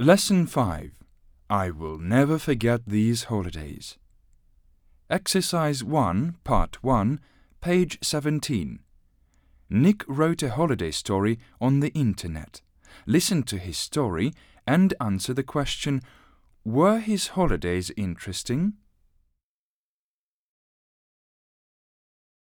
Lesson 5 I will never forget these holidays. Exercise 1, Part 1, page 17. Nick wrote a holiday story on the internet. Listen to his story and answer the question Were his holidays interesting?